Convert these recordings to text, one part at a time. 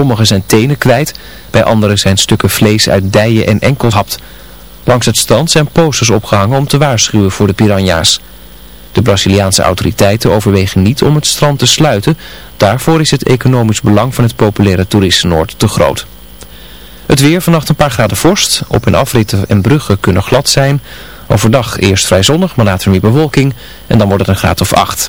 Sommigen zijn tenen kwijt, bij anderen zijn stukken vlees uit dijen en enkels hapt. Langs het strand zijn posters opgehangen om te waarschuwen voor de piranha's. De Braziliaanse autoriteiten overwegen niet om het strand te sluiten. Daarvoor is het economisch belang van het populaire toeristenoord te groot. Het weer vannacht een paar graden vorst. Op- en afritten en bruggen kunnen glad zijn. Overdag eerst vrij zonnig, maar later meer bewolking. En dan wordt het een graad of acht.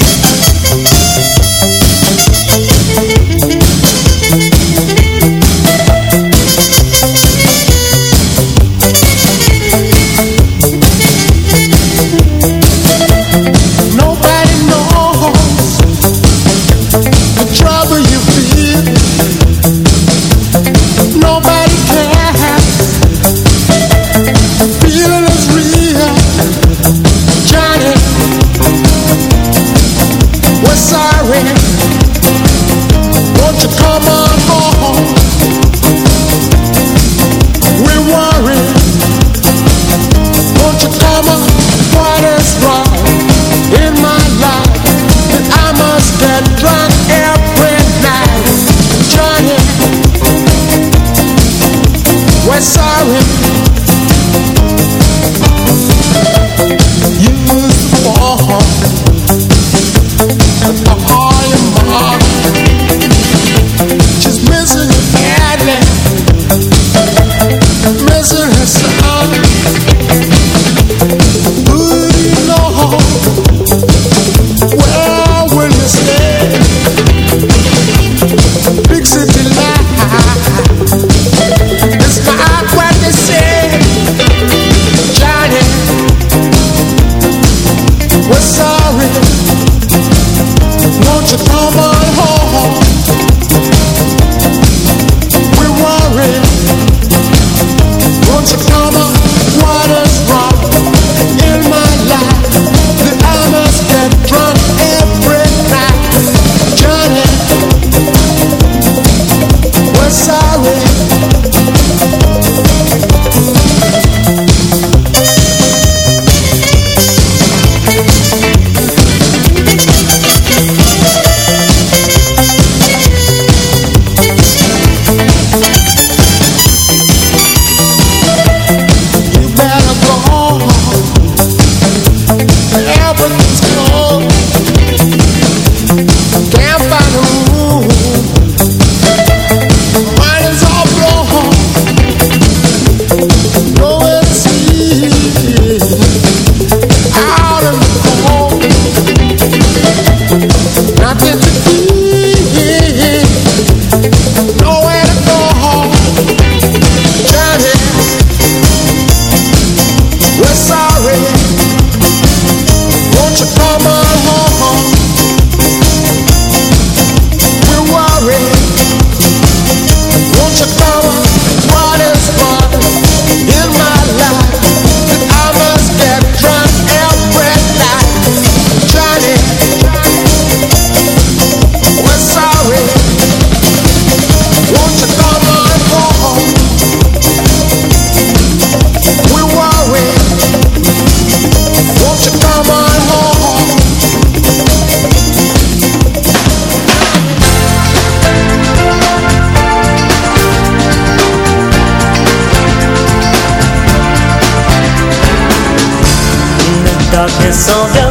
so young.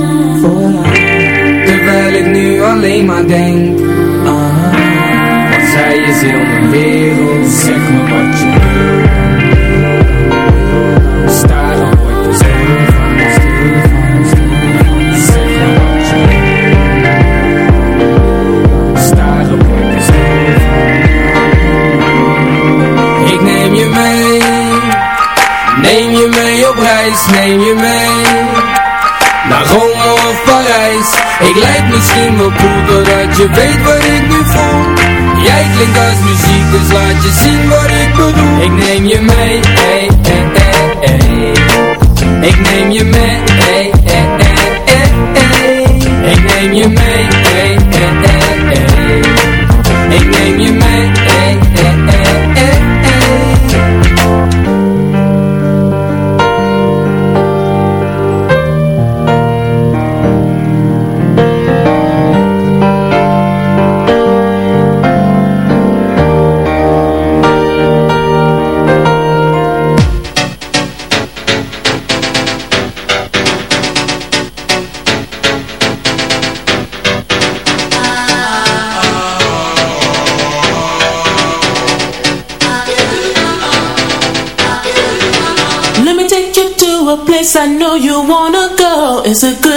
maar denk aan haar Want zij is mijn wereld Zeg misschien wel cool Doordat je weet wat ik nu voel Jij klinkt als muziek Dus laat je zien wat ik bedoel Ik neem je mee hey, hey, hey, hey. Ik neem je mee hey, hey, hey, hey, hey. Ik neem je mee It's a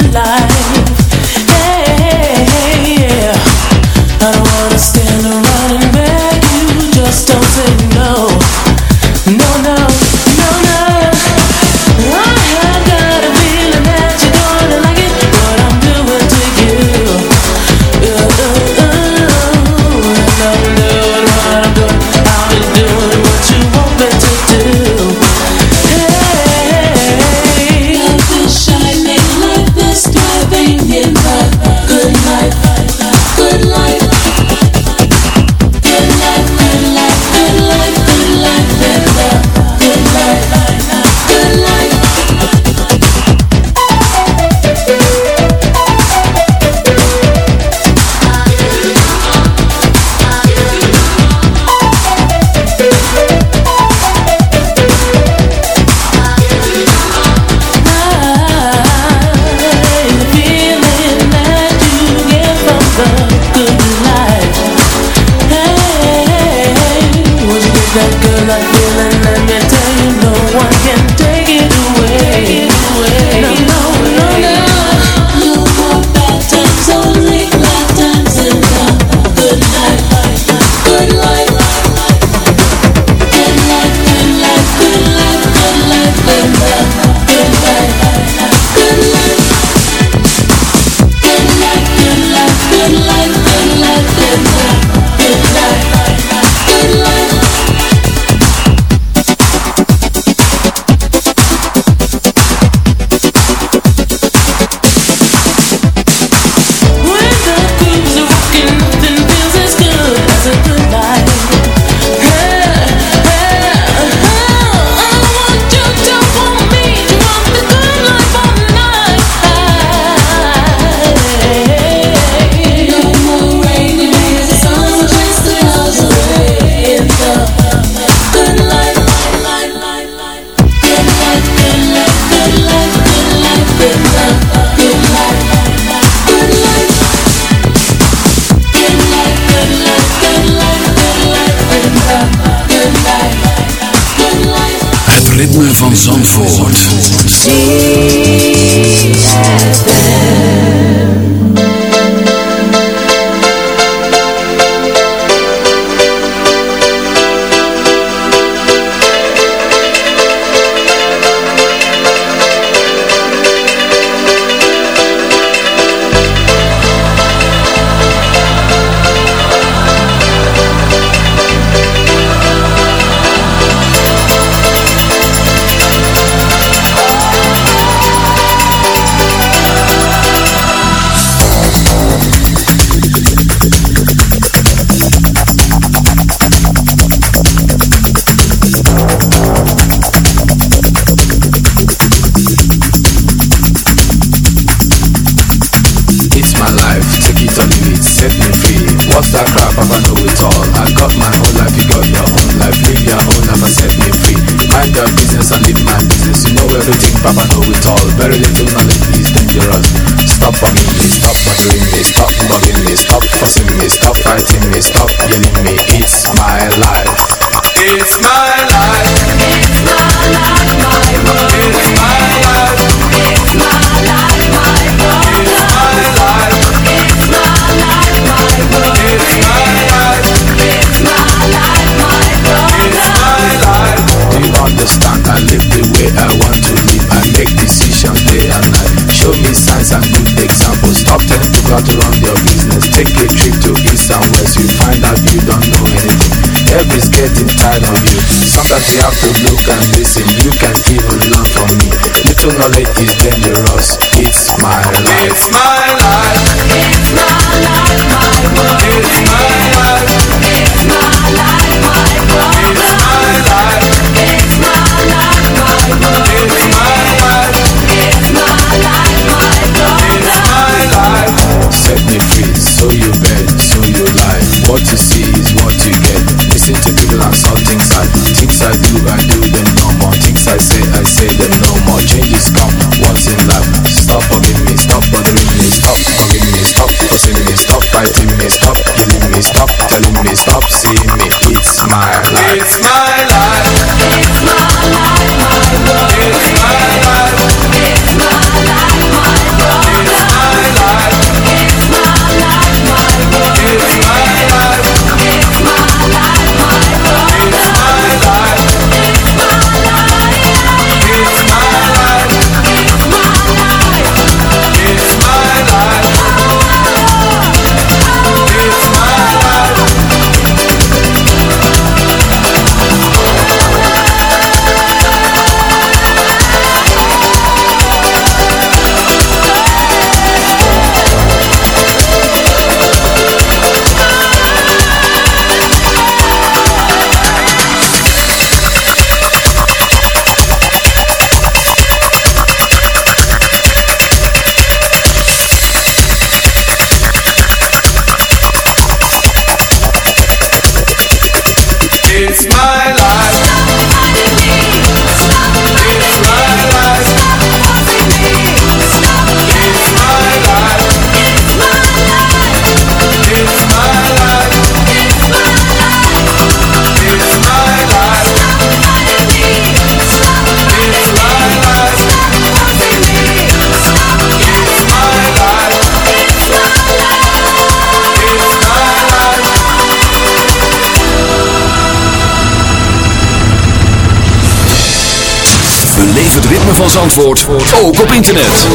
van Zandvoort ook op internet.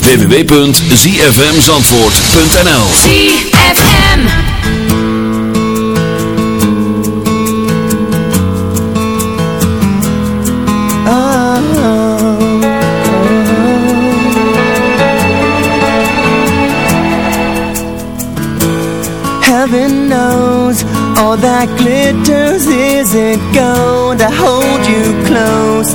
www.zfmzandvoort.nl ZFM. Heaven knows all that glitters isn't gold. I hold you close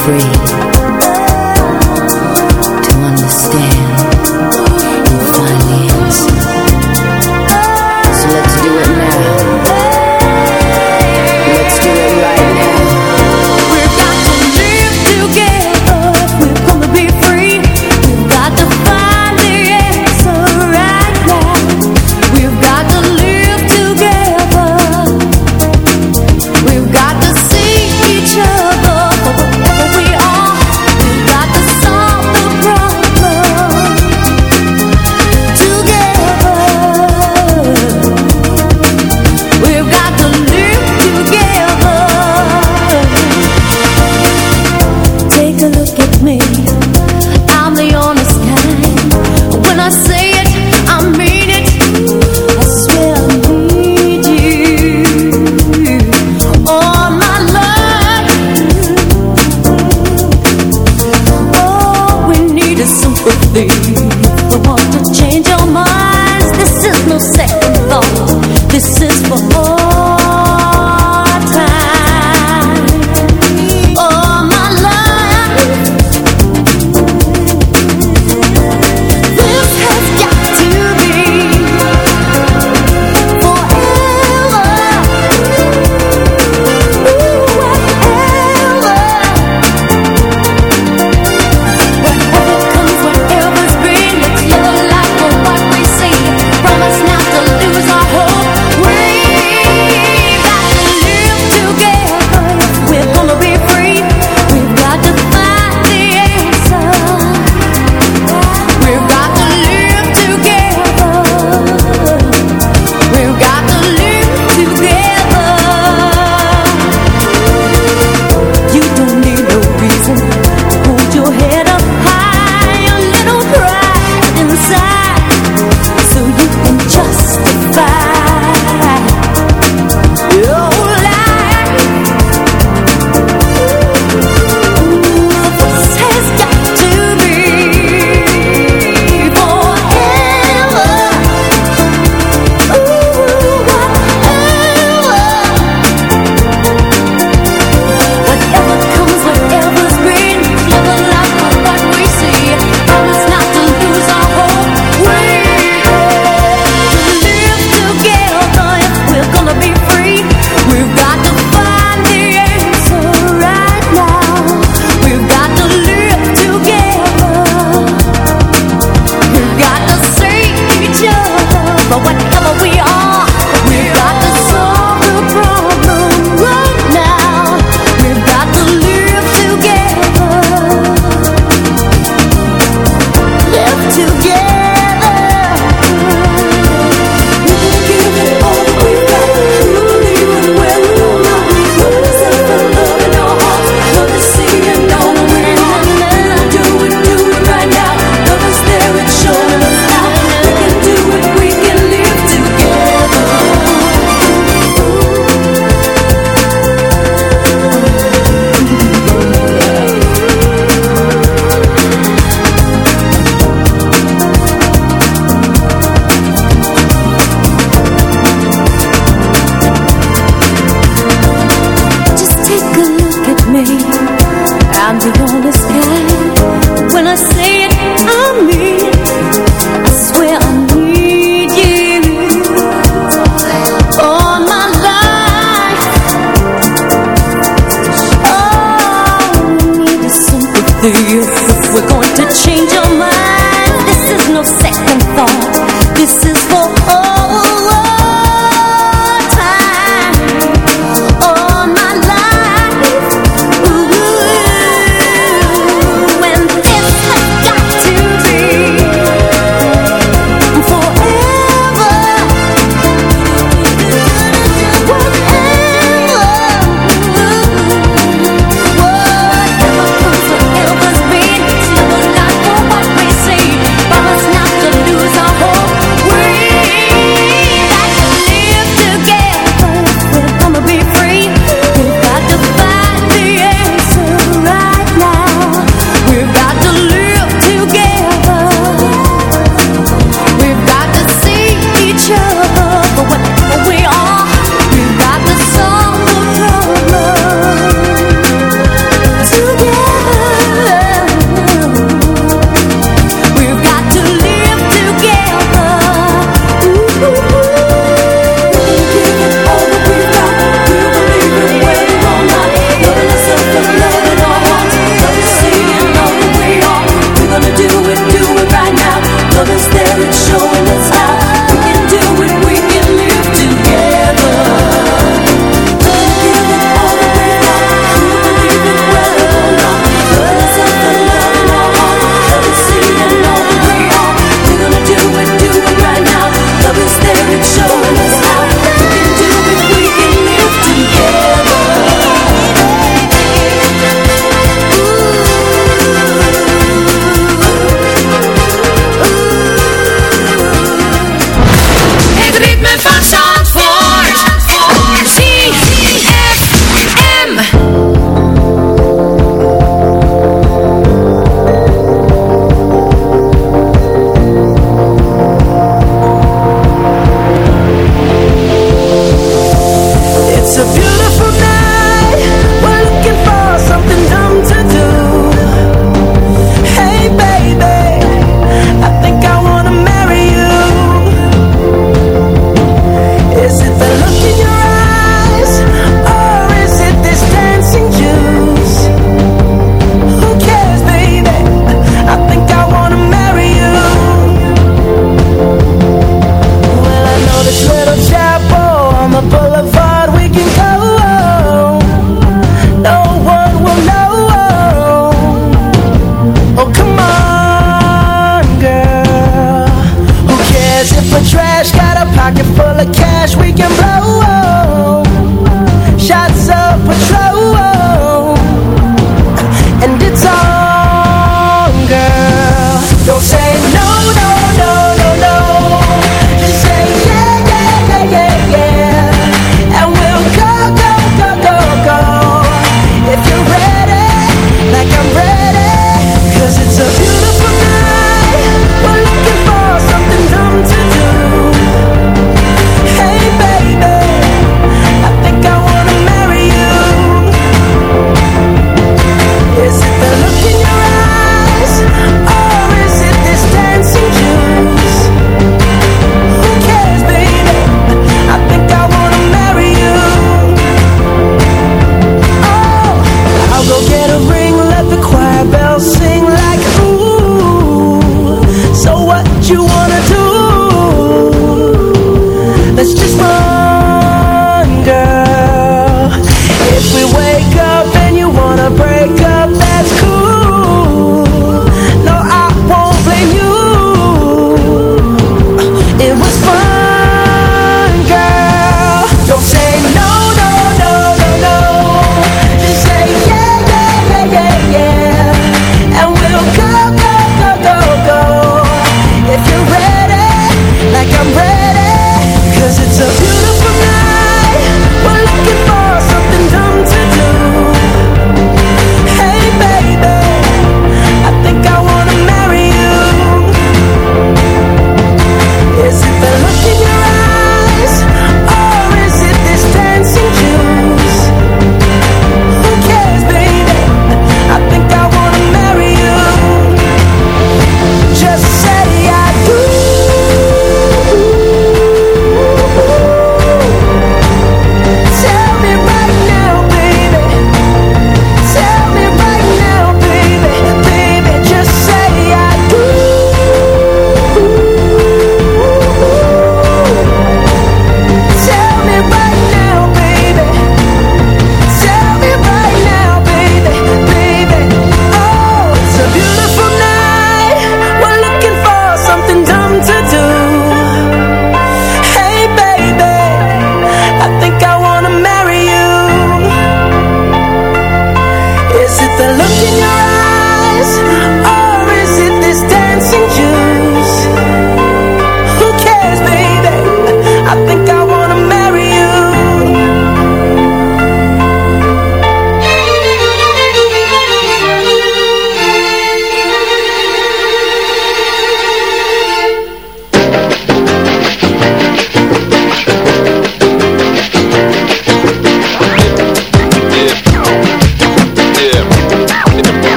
free.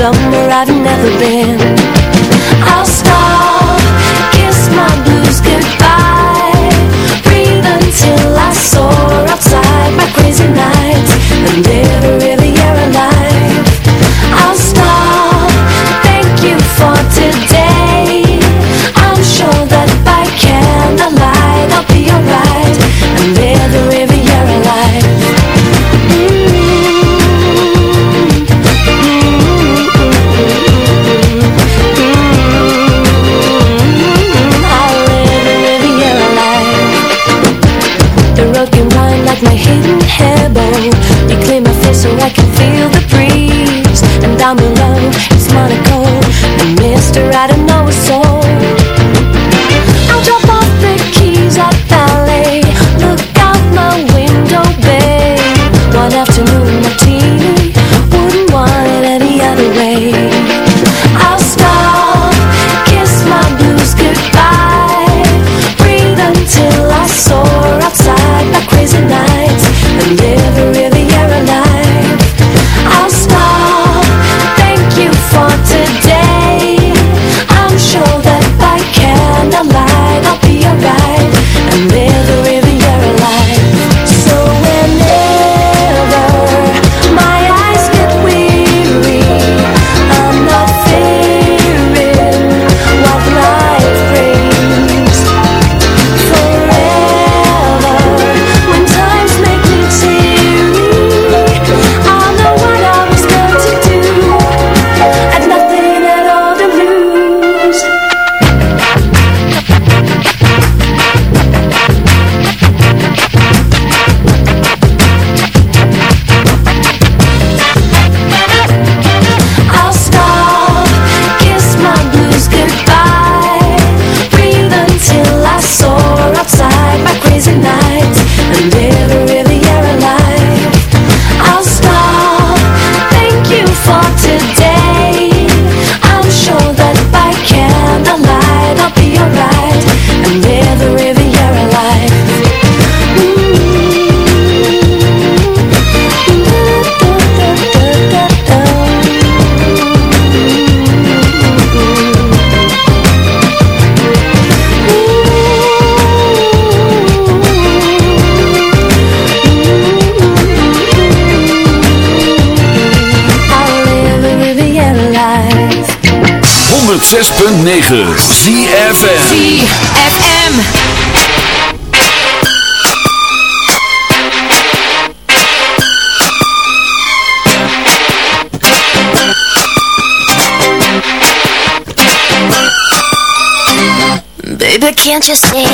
Somewhere 106.9 ZFM ZFM. Baby, can't you see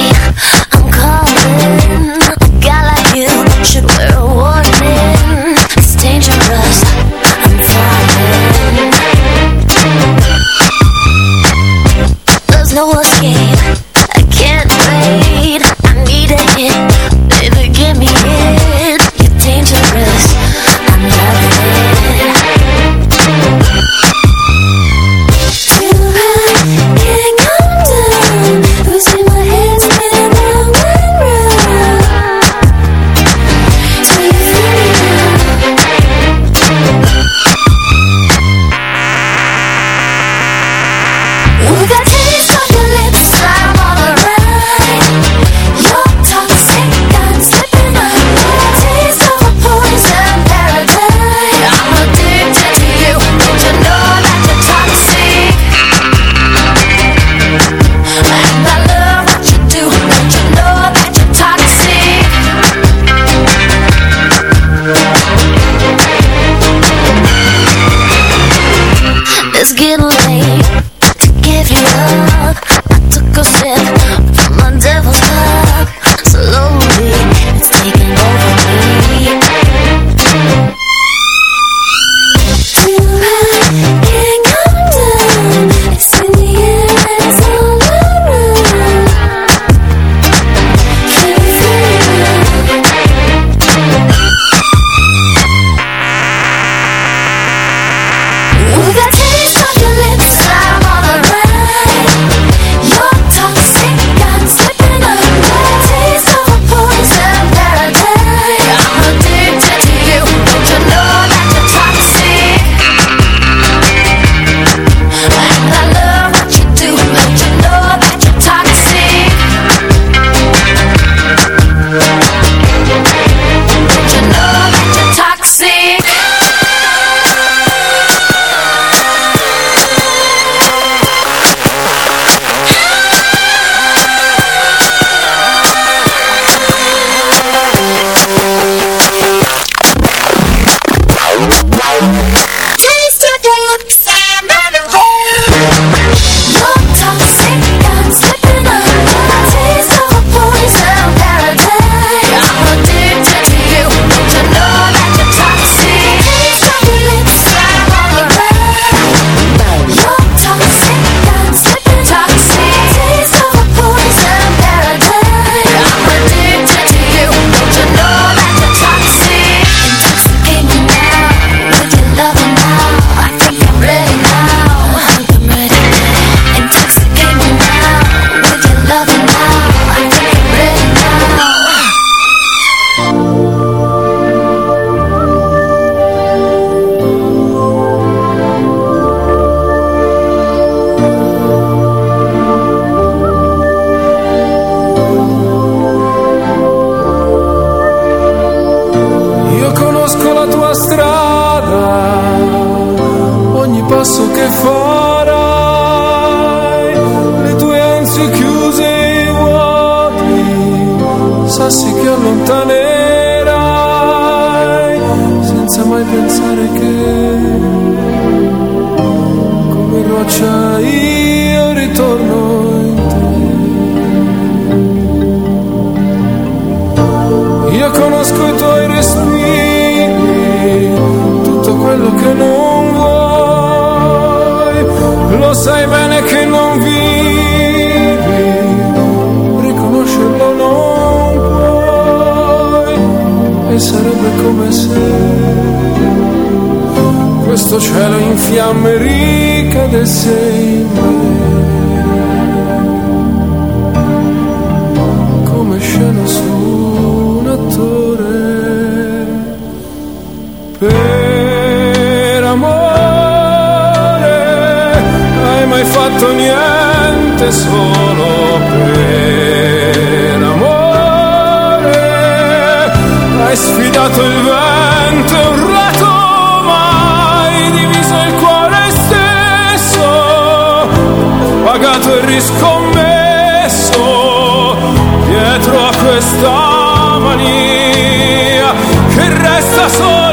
come se questo cielo in fiamme ricadesse in me. Come scena su un attore. Per amore, hai mai fatto niente solo? sfidato il vento e un rato mai diviso il cuore stesso, pagato e riscommesso dietro a questa mania che resta solo.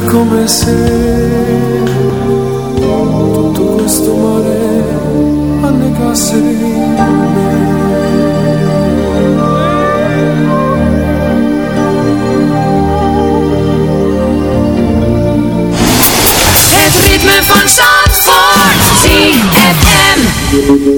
come se tutto questo mare annegasse me. Het ritme van Zandvoort, ZFM.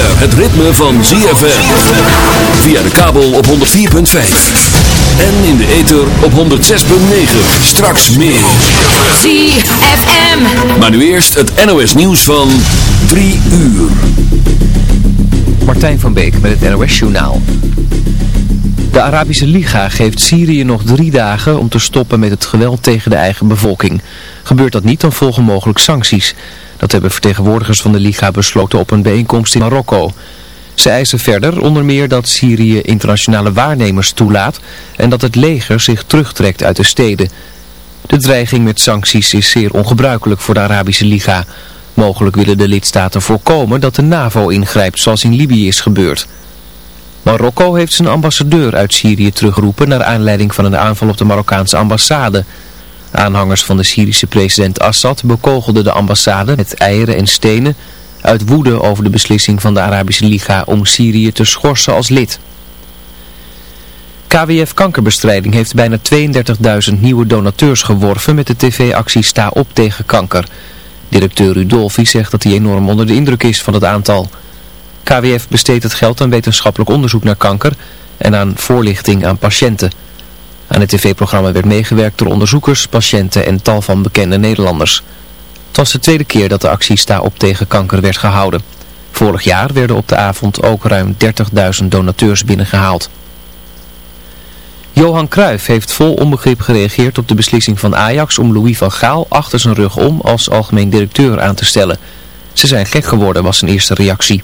Het ritme van ZFM. Via de kabel op 104.5. En in de ether op 106.9. Straks meer. ZFM. Maar nu eerst het NOS nieuws van 3 uur. Martijn van Beek met het NOS Journaal. De Arabische Liga geeft Syrië nog drie dagen om te stoppen met het geweld tegen de eigen bevolking. Gebeurt dat niet, dan volgen mogelijk sancties. Dat hebben vertegenwoordigers van de Liga besloten op een bijeenkomst in Marokko. Ze eisen verder onder meer dat Syrië internationale waarnemers toelaat en dat het leger zich terugtrekt uit de steden. De dreiging met sancties is zeer ongebruikelijk voor de Arabische Liga. Mogelijk willen de lidstaten voorkomen dat de NAVO ingrijpt zoals in Libië is gebeurd. Marokko heeft zijn ambassadeur uit Syrië teruggeroepen naar aanleiding van een aanval op de Marokkaanse ambassade. Aanhangers van de Syrische president Assad bekogelden de ambassade met eieren en stenen uit woede over de beslissing van de Arabische Liga om Syrië te schorsen als lid. KWF Kankerbestrijding heeft bijna 32.000 nieuwe donateurs geworven met de tv-actie Sta op tegen kanker. Directeur Rudolfi zegt dat hij enorm onder de indruk is van het aantal. KWF besteedt het geld aan wetenschappelijk onderzoek naar kanker en aan voorlichting aan patiënten. Aan het tv-programma werd meegewerkt door onderzoekers, patiënten en tal van bekende Nederlanders. Het was de tweede keer dat de actie Sta op tegen kanker werd gehouden. Vorig jaar werden op de avond ook ruim 30.000 donateurs binnengehaald. Johan Cruijff heeft vol onbegrip gereageerd op de beslissing van Ajax om Louis van Gaal achter zijn rug om als algemeen directeur aan te stellen. Ze zijn gek geworden was zijn eerste reactie.